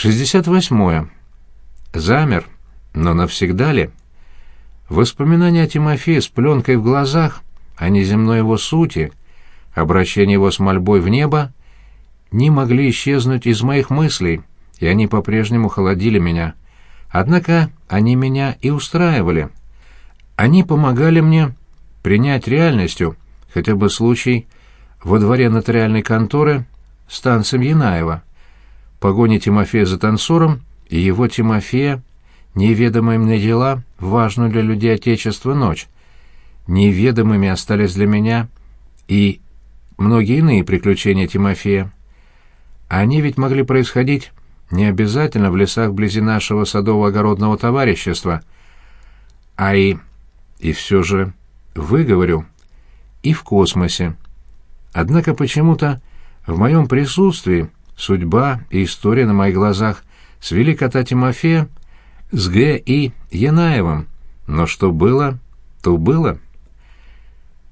68. Замер, но навсегда ли? Воспоминания о Тимофее с пленкой в глазах, о неземной его сути, обращение его с мольбой в небо, не могли исчезнуть из моих мыслей, и они по-прежнему холодили меня. Однако они меня и устраивали. Они помогали мне принять реальностью хотя бы случай во дворе нотариальной конторы с танцем Янаева, погони Тимофея за танцором и его Тимофея, неведомые мне дела, важную для людей Отечества ночь. Неведомыми остались для меня и многие иные приключения Тимофея. Они ведь могли происходить не обязательно в лесах вблизи нашего садово-огородного товарищества, а и... и все же выговорю, и в космосе. Однако почему-то в моем присутствии судьба и история на моих глазах свели кота Тимофея с Г. и Янаевым, но что было, то было.